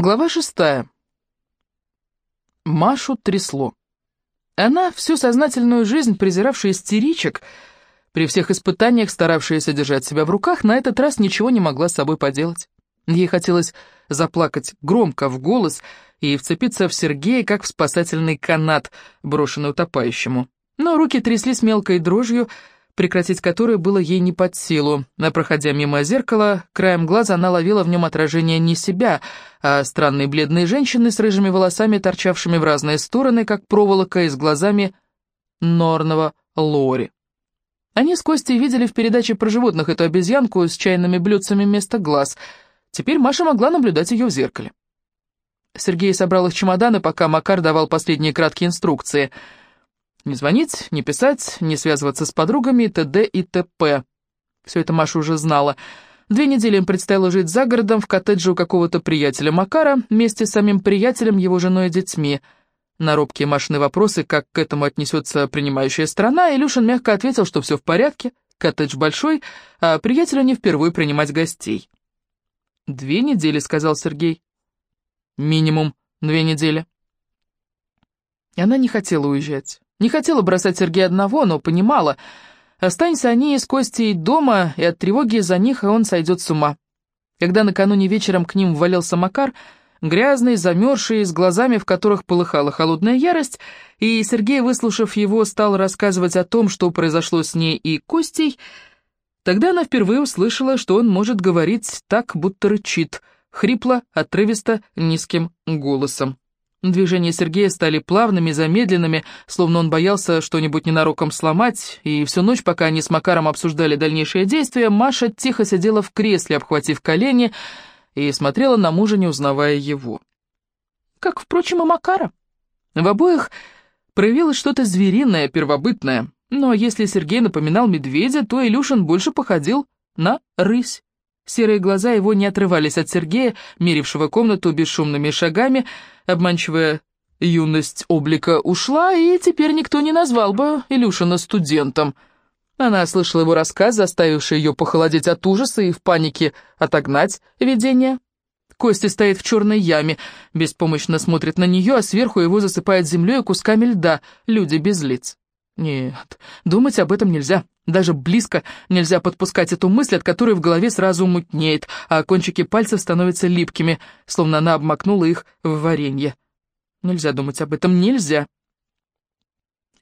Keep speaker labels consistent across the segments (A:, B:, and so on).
A: Глава шестая. Машу трясло. Она, всю сознательную жизнь презиравшая истеричек, при всех испытаниях старавшаяся держать себя в руках, на этот раз ничего не могла с собой поделать. Ей хотелось заплакать громко, в голос, и вцепиться в Сергея, как в спасательный канат, брошенный утопающему. Но руки тряслись мелкой дрожью, прекратить которую было ей не под силу. А проходя мимо зеркала, краем глаза она ловила в нем отражение не себя, а странные бледные женщины с рыжими волосами, торчавшими в разные стороны, как проволока, и с глазами норного Лори. Они с Костей видели в передаче про животных эту обезьянку с чайными блюдцами вместо глаз. Теперь Маша могла наблюдать ее в зеркале. Сергей собрал их чемоданы, пока Макар давал последние краткие инструкции — не звонить, не писать, не связываться с подругами, т.д. и т.п. Все это Маша уже знала. Две недели им предстояло жить за городом в коттедже у какого-то приятеля Макара, вместе с самим приятелем, его женой и детьми. На робкие Машины вопросы, как к этому отнесется принимающая страна, Илюшин мягко ответил, что все в порядке, коттедж большой, а приятелю не впервые принимать гостей. «Две недели», — сказал Сергей. «Минимум две недели». И она не хотела уезжать. Не хотела бросать Сергея одного, но понимала, останься они с Костей дома, и от тревоги за них он сойдет с ума. Когда накануне вечером к ним ввалился Макар, грязный, замерзший, с глазами, в которых полыхала холодная ярость, и Сергей, выслушав его, стал рассказывать о том, что произошло с ней и Костей, тогда она впервые услышала, что он может говорить так, будто рычит, хрипло, отрывисто, низким голосом. Движения Сергея стали плавными, замедленными, словно он боялся что-нибудь ненароком сломать, и всю ночь, пока они с Макаром обсуждали дальнейшие действия, Маша тихо сидела в кресле, обхватив колени, и смотрела на мужа, не узнавая его. Как, впрочем, и Макара. В обоих проявилось что-то звериное, первобытное, но если Сергей напоминал медведя, то Илюшин больше походил на рысь. Серые глаза его не отрывались от Сергея, мерившего комнату бесшумными шагами, обманчивая юность облика ушла, и теперь никто не назвал бы Илюшина студентом. Она слышала его рассказ, заставивший ее похолодеть от ужаса и в панике отогнать видение. Костя стоит в черной яме, беспомощно смотрит на нее, а сверху его засыпает землей и кусками льда, люди без лиц. Нет, думать об этом нельзя. Даже близко нельзя подпускать эту мысль, от которой в голове сразу мутнеет, а кончики пальцев становятся липкими, словно она обмакнула их в варенье. Нельзя думать об этом, нельзя.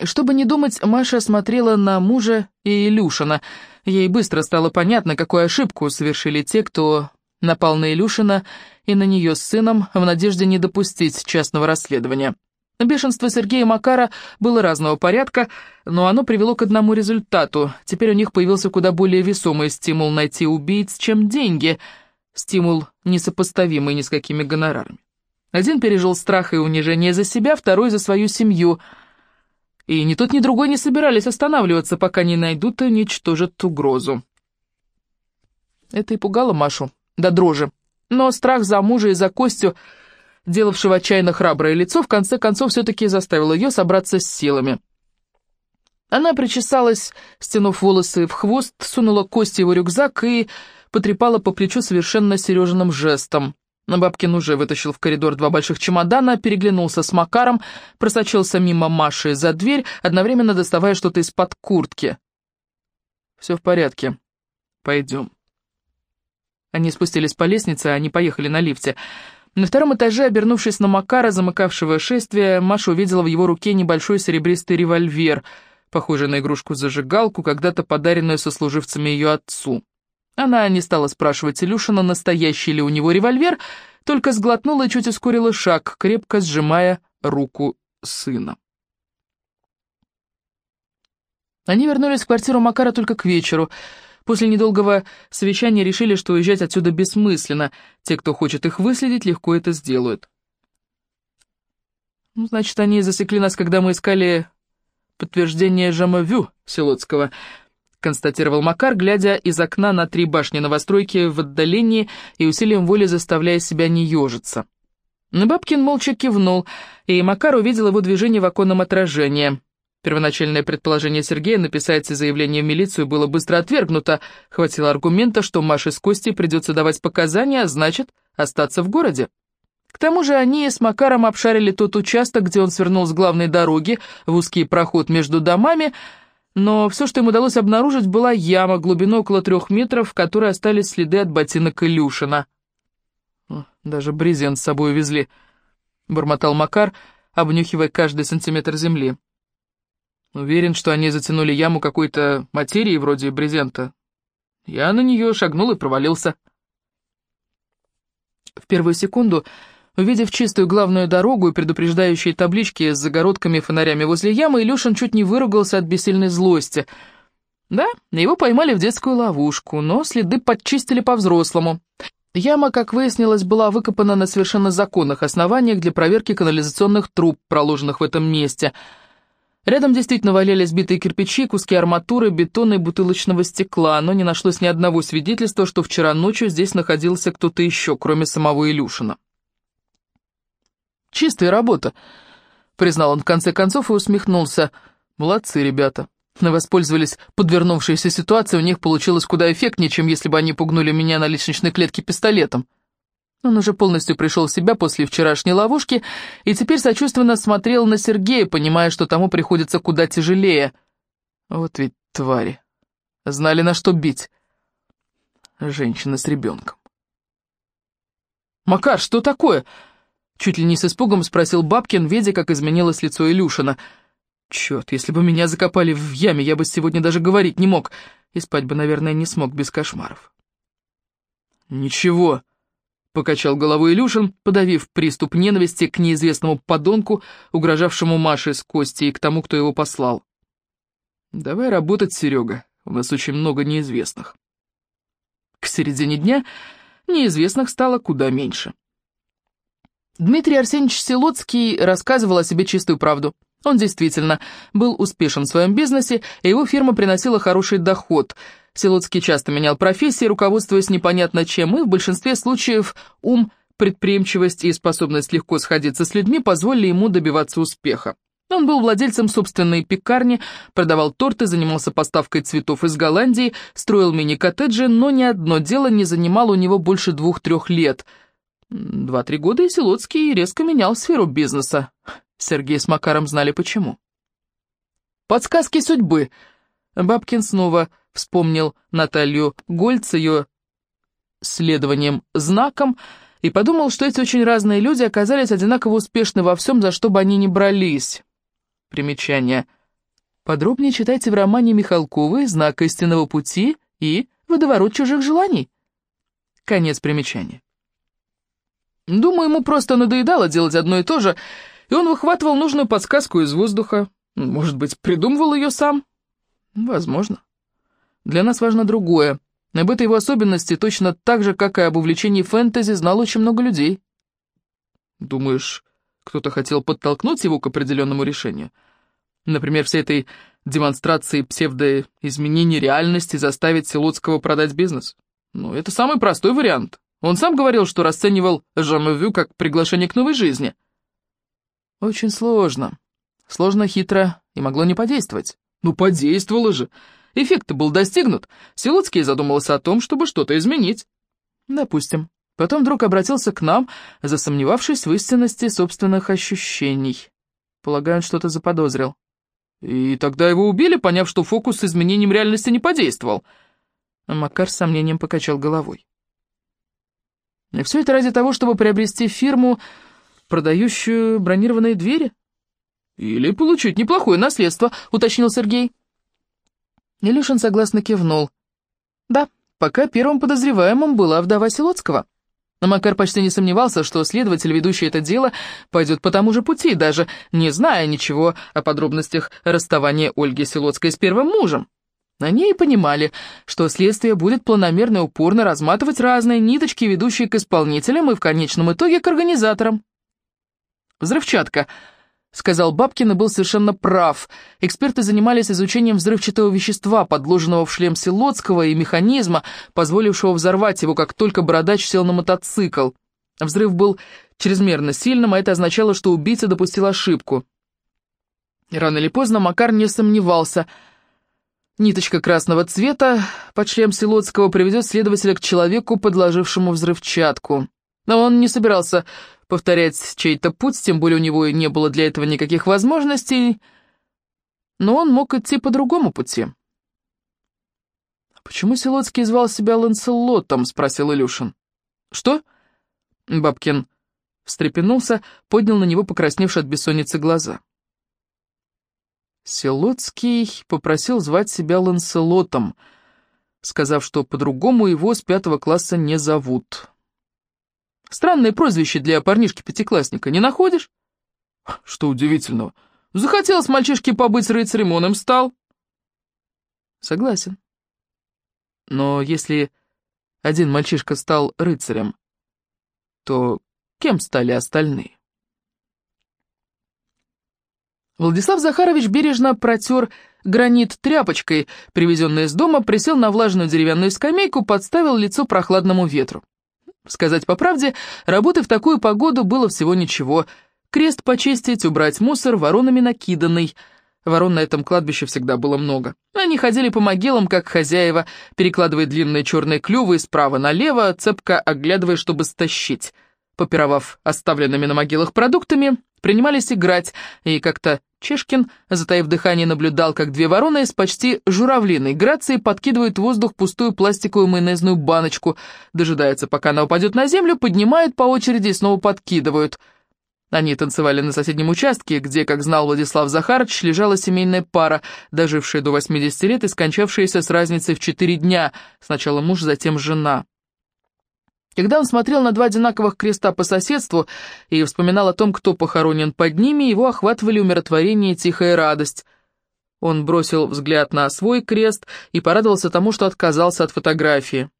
A: Чтобы не думать, Маша смотрела на мужа и Илюшина. Ей быстро стало понятно, какую ошибку совершили те, кто напал на Илюшина и на нее с сыном в надежде не допустить частного расследования. Бешенство Сергея Макара было разного порядка, но оно привело к одному результату. Теперь у них появился куда более весомый стимул найти убийц, чем деньги. Стимул, несопоставимый ни с какими гонорарами. Один пережил страх и унижение за себя, второй за свою семью. И ни тот, ни другой не собирались останавливаться, пока не найдут и уничтожат угрозу. Это и пугало Машу, да дрожи. Но страх за мужа и за Костю делавшего отчаянно храброе лицо, в конце концов все-таки заставил ее собраться с силами. Она причесалась, стянув волосы в хвост, сунула кости его рюкзак и потрепала по плечу совершенно Сережиным жестом. Бабкин уже вытащил в коридор два больших чемодана, переглянулся с Макаром, просочился мимо Маши за дверь, одновременно доставая что-то из-под куртки. «Все в порядке. Пойдем». Они спустились по лестнице, они поехали на лифте. На втором этаже, обернувшись на Макара, замыкавшего шествие, Маша увидела в его руке небольшой серебристый револьвер, похожий на игрушку-зажигалку, когда-то подаренную сослуживцами ее отцу. Она не стала спрашивать Илюшина, настоящий ли у него револьвер, только сглотнула и чуть ускорила шаг, крепко сжимая руку сына. Они вернулись в квартиру Макара только к вечеру — После недолгого совещания решили, что уезжать отсюда бессмысленно. Те, кто хочет их выследить, легко это сделают. Ну, значит, они засекли нас, когда мы искали подтверждение Жамавю Селоцкого, констатировал Макар, глядя из окна на три башни новостройки в отдалении и усилием воли заставляя себя не ежиться. Бабкин молча кивнул, и Макар увидел его движение в оконном отражении. Первоначальное предположение Сергея написать заявление в милицию было быстро отвергнуто. Хватило аргумента, что Маше с Костей придется давать показания, а значит, остаться в городе. К тому же они с Макаром обшарили тот участок, где он свернул с главной дороги в узкий проход между домами, но все, что им удалось обнаружить, была яма глубиной около трех метров, в которой остались следы от ботинок Илюшина. «Даже брезент с собой увезли», — бормотал Макар, обнюхивая каждый сантиметр земли. «Уверен, что они затянули яму какой-то материи вроде брезента. Я на нее шагнул и провалился». В первую секунду Увидев чистую главную дорогу и предупреждающие таблички с загородками и фонарями возле ямы, Илюшин чуть не выругался от бессильной злости. Да, его поймали в детскую ловушку, но следы подчистили по-взрослому. Яма, как выяснилось, была выкопана на совершенно законных основаниях для проверки канализационных труб, проложенных в этом месте. Рядом действительно валялись битые кирпичи, куски арматуры, бетона и бутылочного стекла, но не нашлось ни одного свидетельства, что вчера ночью здесь находился кто-то еще, кроме самого Илюшина. Чистая работа», — признал он в конце концов и усмехнулся. «Молодцы, ребята. Воспользовались подвернувшейся ситуацией, у них получилось куда эффектнее, чем если бы они пугнули меня на лестничной клетке пистолетом». Он уже полностью пришел в себя после вчерашней ловушки и теперь сочувственно смотрел на Сергея, понимая, что тому приходится куда тяжелее. Вот ведь твари. Знали, на что бить. Женщина с ребенком. «Макар, что такое?» Чуть ли не с испугом спросил Бабкин, видя, как изменилось лицо Илюшина. «Черт, если бы меня закопали в яме, я бы сегодня даже говорить не мог, и спать бы, наверное, не смог без кошмаров». «Ничего», — покачал головой Илюшин, подавив приступ ненависти к неизвестному подонку, угрожавшему Маше с Костей и к тому, кто его послал. «Давай работать, Серега, у нас очень много неизвестных». К середине дня неизвестных стало куда меньше. Дмитрий Арсеньевич Селоцкий рассказывал о себе чистую правду. Он действительно был успешен в своем бизнесе, и его фирма приносила хороший доход. Селоцкий часто менял профессии, руководствуясь непонятно чем, и в большинстве случаев ум, предприимчивость и способность легко сходиться с людьми позволили ему добиваться успеха. Он был владельцем собственной пекарни, продавал торты, занимался поставкой цветов из Голландии, строил мини-коттеджи, но ни одно дело не занимало у него больше двух-трех лет – Два-три года и Селоцкий резко менял сферу бизнеса. Сергей с Макаром знали почему. «Подсказки судьбы!» Бабкин снова вспомнил Наталью Гольц ее следованием знаком и подумал, что эти очень разные люди оказались одинаково успешны во всем, за что бы они ни брались. Примечание. Подробнее читайте в романе Михалковой «Знак истинного пути» и «Водоворот чужих желаний». Конец примечания. Думаю, ему просто надоедало делать одно и то же, и он выхватывал нужную подсказку из воздуха. Может быть, придумывал ее сам? Возможно. Для нас важно другое. Об этой его особенности точно так же, как и об увлечении фэнтези, знало очень много людей. Думаешь, кто-то хотел подтолкнуть его к определенному решению? Например, всей этой демонстрации псевдоизменения реальности заставить Силотского продать бизнес? Ну, это самый простой вариант. Он сам говорил, что расценивал Жамевю как приглашение к новой жизни. Очень сложно. Сложно, хитро и могло не подействовать. Ну, подействовало же. Эффект был достигнут. Силуцкий задумался о том, чтобы что-то изменить. Допустим. Потом вдруг обратился к нам, засомневавшись в истинности собственных ощущений. Полагаю, он что-то заподозрил. И тогда его убили, поняв, что фокус с изменением реальности не подействовал. Макар с сомнением покачал головой. И все это ради того, чтобы приобрести фирму, продающую бронированные двери? Или получить неплохое наследство, уточнил Сергей. Илюшин согласно кивнул. Да, пока первым подозреваемым была вдова Силоцкого. Но Макар почти не сомневался, что следователь, ведущий это дело, пойдет по тому же пути, даже не зная ничего о подробностях расставания Ольги Силоцкой с первым мужем. Они и понимали, что следствие будет планомерно и упорно разматывать разные ниточки, ведущие к исполнителям и в конечном итоге к организаторам. «Взрывчатка», — сказал Бабкин и был совершенно прав. Эксперты занимались изучением взрывчатого вещества, подложенного в шлем Силотского, и механизма, позволившего взорвать его, как только бородач сел на мотоцикл. Взрыв был чрезмерно сильным, а это означало, что убийца допустил ошибку. Рано или поздно Макар не сомневался — Ниточка красного цвета под шлем Силотского приведет следователя к человеку, подложившему взрывчатку. Но он не собирался повторять чей-то путь, тем более у него не было для этого никаких возможностей, но он мог идти по другому пути. «Почему Селоцкий звал себя Ланселотом?» — спросил Илюшин. «Что?» — Бабкин встрепенулся, поднял на него покрасневшие от бессонницы глаза. Селоцкий попросил звать себя Ланселотом, сказав, что по-другому его с пятого класса не зовут. Странное прозвище для парнишки-пятиклассника, не находишь? Что удивительного. Захотелось мальчишке побыть рыцарем, он им стал. Согласен. Но если один мальчишка стал рыцарем, то кем стали остальные? Владислав Захарович бережно протер гранит тряпочкой, привезенной из дома, присел на влажную деревянную скамейку, подставил лицо прохладному ветру. Сказать по правде, работы в такую погоду было всего ничего. Крест почистить, убрать мусор, воронами накиданный. Ворон на этом кладбище всегда было много. Они ходили по могилам, как хозяева, перекладывая длинные черные клювы справа налево, цепко оглядывая, чтобы стащить. Попировав оставленными на могилах продуктами, принимались играть, и как-то Чешкин, затаив дыхание, наблюдал, как две вороны с почти журавлиной грацией подкидывают в воздух пустую пластиковую майонезную баночку, дожидаются, пока она упадет на землю, поднимают по очереди и снова подкидывают. Они танцевали на соседнем участке, где, как знал Владислав Захарович, лежала семейная пара, дожившая до 80 лет и скончавшаяся с разницей в 4 дня, сначала муж, затем жена. Когда он смотрел на два одинаковых креста по соседству и вспоминал о том, кто похоронен под ними, его охватывали умиротворение и тихая радость. Он бросил взгляд на свой крест и порадовался тому, что отказался от фотографии.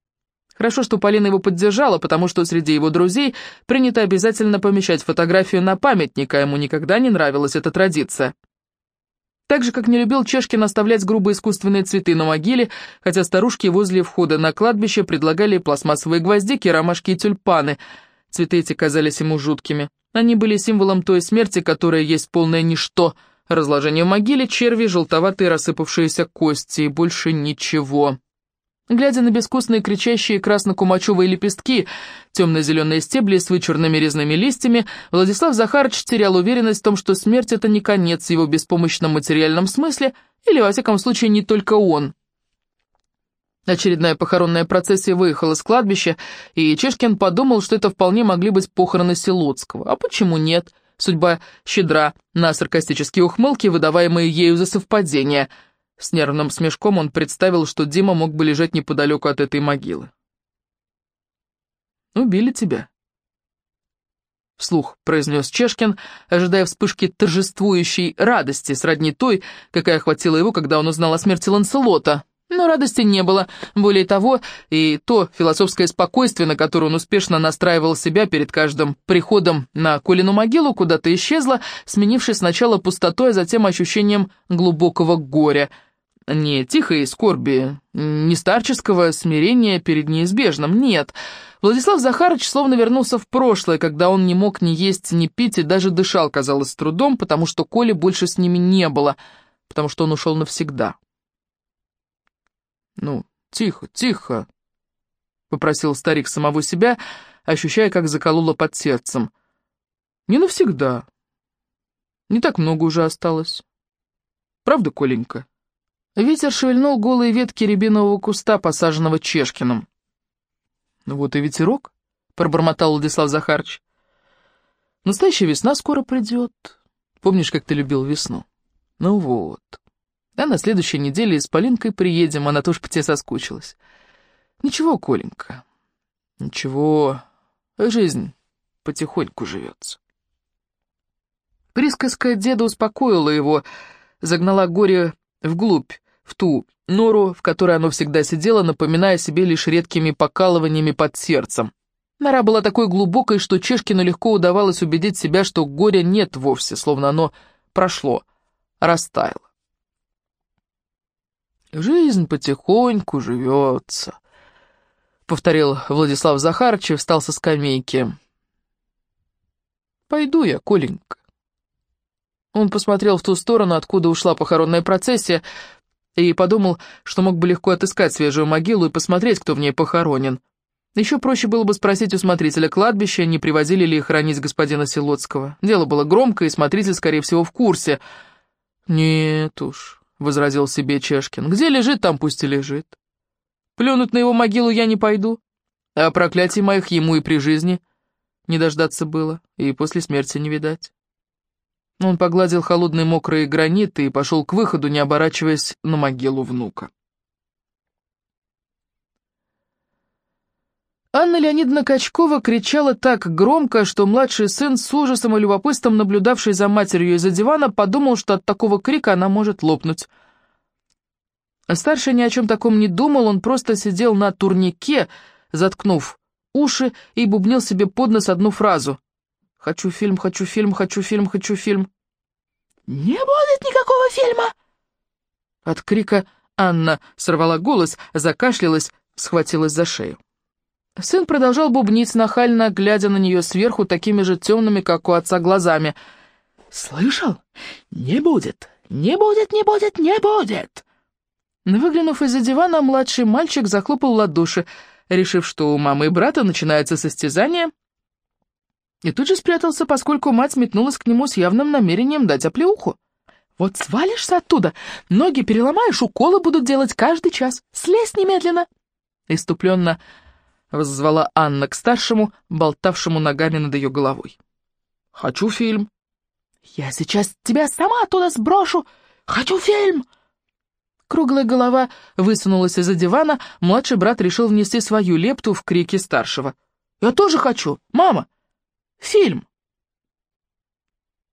A: Хорошо, что Полина его поддержала, потому что среди его друзей принято обязательно помещать фотографию на памятник, а ему никогда не нравилась эта традиция. Так же, как не любил Чешкин оставлять грубые искусственные цветы на могиле, хотя старушки возле входа на кладбище предлагали пластмассовые гвоздики, ромашки и тюльпаны. Цветы эти казались ему жуткими. Они были символом той смерти, которая есть полное ничто. Разложение в могиле, черви, желтоватые рассыпавшиеся кости и больше ничего. Глядя на безвкусные кричащие красно-кумачевые лепестки, темно-зеленые стебли с вычурными резными листьями, Владислав Захарович терял уверенность в том, что смерть — это не конец в его беспомощном материальном смысле, или, во всяком случае, не только он. Очередная похоронная процессия выехала с кладбища, и Чешкин подумал, что это вполне могли быть похороны Селоцкого. А почему нет? Судьба щедра на саркастические ухмылки, выдаваемые ею за совпадение — с нервным смешком он представил, что Дима мог бы лежать неподалеку от этой могилы. «Убили тебя», — вслух произнес Чешкин, ожидая вспышки торжествующей радости, сродни той, какая охватила его, когда он узнал о смерти Ланселота. Но радости не было. Более того, и то философское спокойствие, на которое он успешно настраивал себя перед каждым приходом на Колину могилу, куда-то исчезло, сменившись сначала пустотой, а затем ощущением глубокого горя — не тихой скорби, не старческого смирения перед неизбежным, нет. Владислав Захарович словно вернулся в прошлое, когда он не мог ни есть, ни пить и даже дышал, казалось, с трудом, потому что Коли больше с ними не было, потому что он ушел навсегда. «Ну, тихо, тихо», — попросил старик самого себя, ощущая, как закололо под сердцем. «Не навсегда. Не так много уже осталось. Правда, Коленька?» Ветер шевельнул голые ветки рябинового куста, посаженного Чешкиным. «Ну вот и ветерок», — пробормотал Владислав Захарыч. «Настоящая весна скоро придет. Помнишь, как ты любил весну? Ну вот. А на следующей неделе с Полинкой приедем, она тоже по тебе соскучилась. Ничего, Коленька, ничего, жизнь потихоньку живется». Присказка деда успокоила его, загнала горе вглубь, в ту нору, в которой оно всегда сидело, напоминая себе лишь редкими покалываниями под сердцем. Нора была такой глубокой, что Чешкину легко удавалось убедить себя, что горя нет вовсе, словно оно прошло, растаяло. «Жизнь потихоньку живется», — повторил Владислав Захарович и встал со скамейки. «Пойду я, Коленька». Он посмотрел в ту сторону, откуда ушла похоронная процессия, и подумал, что мог бы легко отыскать свежую могилу и посмотреть, кто в ней похоронен. Еще проще было бы спросить у смотрителя кладбища, не привозили ли хранить господина Силотского. Дело было громкое, и смотритель, скорее всего, в курсе. «Нет уж», — возразил себе Чешкин, — «где лежит, там пусть и лежит. Плюнуть на его могилу я не пойду, а проклятий моих ему и при жизни не дождаться было, и после смерти не видать». Он погладил холодные мокрые граниты и пошел к выходу, не оборачиваясь на могилу внука. Анна Леонидовна Качкова кричала так громко, что младший сын с ужасом и любопытством, наблюдавший за матерью из-за дивана, подумал, что от такого крика она может лопнуть. Старший ни о чем таком не думал, он просто сидел на турнике, заткнув уши, и бубнил себе под нос одну фразу. «Хочу фильм, хочу фильм, хочу фильм, хочу фильм».
B: «Не будет никакого фильма!»
A: От крика Анна сорвала голос, закашлялась, схватилась за шею. Сын продолжал бубнить, нахально глядя на нее сверху такими же темными, как у отца, глазами.
B: «Слышал? Не будет! Не будет, не будет, не будет!»
A: Выглянув из-за дивана, младший мальчик захлопал ладоши, решив, что у мамы и брата начинается состязание, и тут же спрятался, поскольку мать метнулась к нему с явным намерением дать оплеуху. «Вот свалишься оттуда, ноги переломаешь, уколы будут делать каждый час. Слезь немедленно!» Иступленно — воззвала Анна к старшему, болтавшему ногами над ее головой. «Хочу фильм».
B: «Я сейчас тебя сама оттуда сброшу! Хочу фильм!»
A: Круглая голова высунулась из-за дивана, младший брат решил внести свою лепту в крики старшего. «Я тоже хочу! Мама! Фильм!»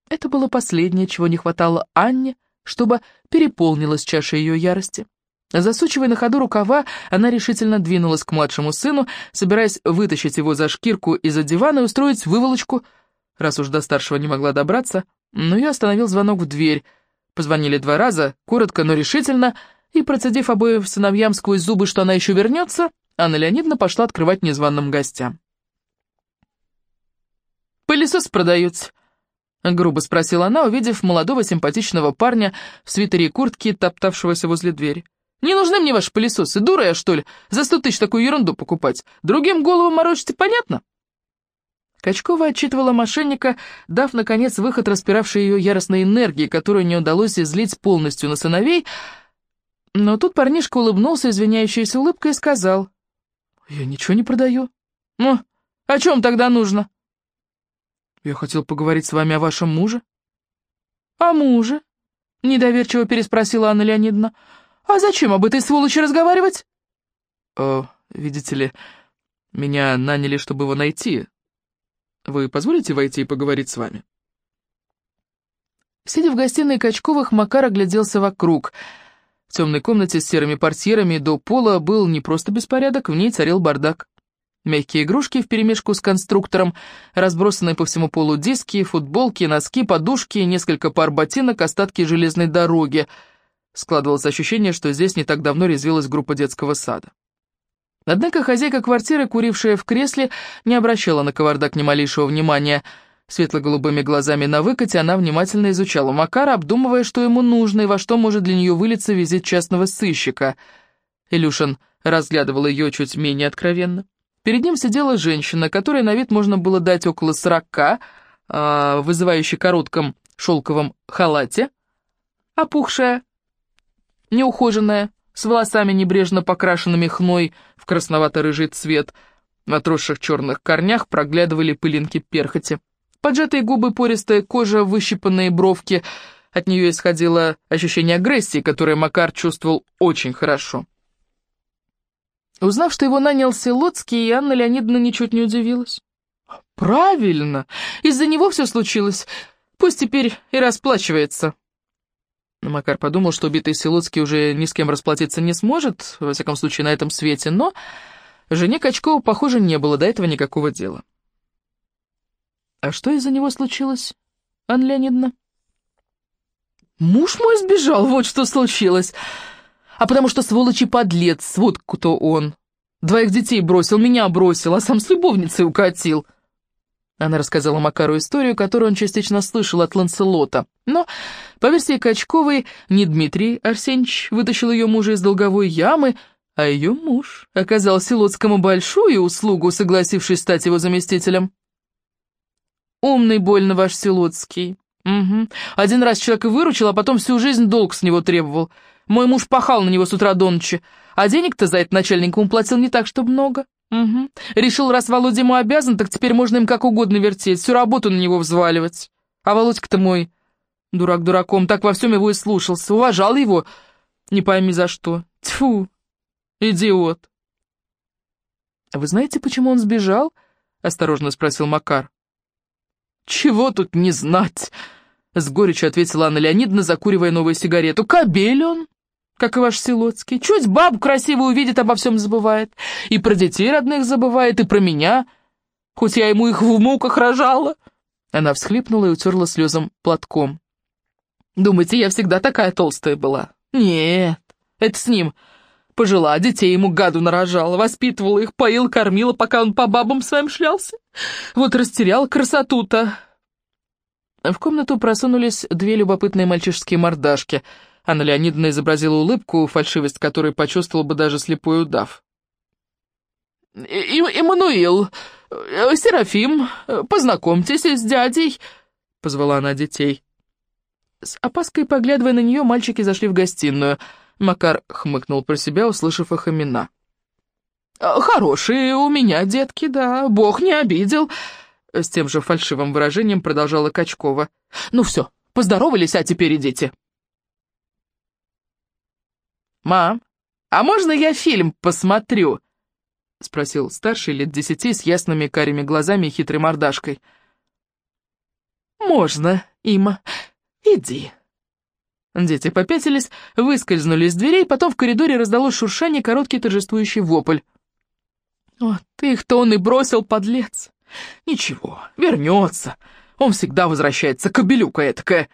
A: Это было последнее, чего не хватало Анне, чтобы переполнилась чаша ее ярости. Засучивая на ходу рукава, она решительно двинулась к младшему сыну, собираясь вытащить его за шкирку из-за дивана и устроить выволочку, раз уж до старшего не могла добраться, но ее остановил звонок в дверь. Позвонили два раза, коротко, но решительно, и, процедив обоим сыновьям сквозь зубы, что она еще вернется, Анна Леонидовна пошла открывать незваным гостям. «Пылесос продается?» — грубо спросила она, увидев молодого симпатичного парня в свитере и куртке, топтавшегося возле двери. Не нужны мне ваши пылесосы, дура я, что ли, за сто тысяч такую ерунду покупать. Другим голову морочите, понятно?» Качкова отчитывала мошенника, дав, наконец, выход распиравшей ее яростной энергии, которую не удалось излить полностью на сыновей, но тут парнишка улыбнулся извиняющейся улыбкой и сказал, «Я ничего не продаю». «Ну, о чем тогда нужно?» «Я хотел поговорить с вами о вашем муже». «О муже?» — недоверчиво переспросила Анна Леонидовна. «А зачем об этой сволочи разговаривать?» «О, видите ли, меня наняли, чтобы его найти. Вы позволите войти и поговорить с вами?» Сидя в гостиной Качковых, Макар огляделся вокруг. В темной комнате с серыми портьерами до пола был не просто беспорядок, в ней царил бардак. Мягкие игрушки вперемешку с конструктором, разбросанные по всему полу диски, футболки, носки, подушки, несколько пар ботинок, остатки железной дороги — Складывалось ощущение, что здесь не так давно резвилась группа детского сада. Однако хозяйка квартиры, курившая в кресле, не обращала на кавардак ни малейшего внимания. Светло-голубыми глазами на выкате она внимательно изучала Макара, обдумывая, что ему нужно и во что может для нее вылиться визит частного сыщика. Илюшин разглядывал ее чуть менее откровенно. Перед ним сидела женщина, которой на вид можно было дать около сорока, э, вызывающей коротком шелковом халате, опухшая, неухоженная, с волосами небрежно покрашенными хной в красновато-рыжий цвет. В отросших черных корнях проглядывали пылинки перхоти. Поджатые губы, пористая кожа, выщипанные бровки. От нее исходило ощущение агрессии, которое Макар чувствовал очень хорошо. Узнав, что его нанял Селоцкий, Анна Леонидовна ничуть не удивилась. «Правильно! Из-за него все случилось. Пусть теперь и расплачивается». Макар подумал, что убитый Силуцкий уже ни с кем расплатиться не сможет, во всяком случае на этом свете, но жене Качкова, похоже, не было до этого никакого дела. А что из-за него случилось, Анна Леонидовна? Муж мой сбежал, вот что случилось. А потому что сволочи подлец, вот кто он. Двоих детей бросил, меня бросил, а сам с любовницей укатил. Она рассказала Макару историю, которую он частично слышал от Ланселота. Но, по версии Качковой, не Дмитрий Арсеньевич вытащил ее мужа из долговой ямы, А ее муж оказал Силотскому большую услугу, согласившись стать его заместителем. Умный больно ваш Силотский. Угу. Один раз человека выручил, а потом всю жизнь долг с него требовал. Мой муж пахал на него с утра до ночи, а денег-то за это начальник ему платил не так, чтобы много. Угу. Решил, раз Володя ему обязан, так теперь можно им как угодно вертеть, всю работу на него взваливать. А Володька-то мой, дурак дураком, так во всем его и слушался, уважал его, не пойми за что. Тьфу, идиот. «А вы знаете, почему он сбежал?» — осторожно спросил Макар. «Чего тут не знать?» — с горечью ответила Анна Леонидовна, закуривая новую сигарету. «Кобель он, как и ваш Силоцкий. Чуть бабу красивую увидит, обо всем забывает. И про детей родных забывает, и про меня, хоть я ему их в муках рожала». Она всхлипнула и утерла слезом платком. «Думаете, я всегда такая толстая была? Нет, это с ним. Пожила, детей ему гаду нарожала, воспитывала их, поил, кормила, пока он по бабам своим шлялся. Вот растерял красоту-то». В комнату просунулись две любопытные мальчишеские мордашки. Анна Леонидовна изобразила улыбку, фальшивость которой почувствовал бы даже слепой удав. И «Эммануил, э, Серафим, познакомьтесь с дядей», — позвала она детей. С опаской поглядывая на нее, мальчики зашли в гостиную. Макар хмыкнул про себя, услышав их имена. «Хорошие у меня детки, да, бог не обидел», — с тем же фальшивым выражением продолжала Качкова. «Ну все, поздоровались, а теперь идите». «Мам, а можно я фильм посмотрю?» — спросил старший лет десяти с ясными карими глазами и хитрой мордашкой. «Можно, Има. «Иди». Дети попятились, выскользнули из дверей, потом в коридоре раздалось шуршание, короткий торжествующий вопль. «Вот их-то он и бросил, подлец. Ничего, вернется. Он всегда возвращается, кобелюка этакая».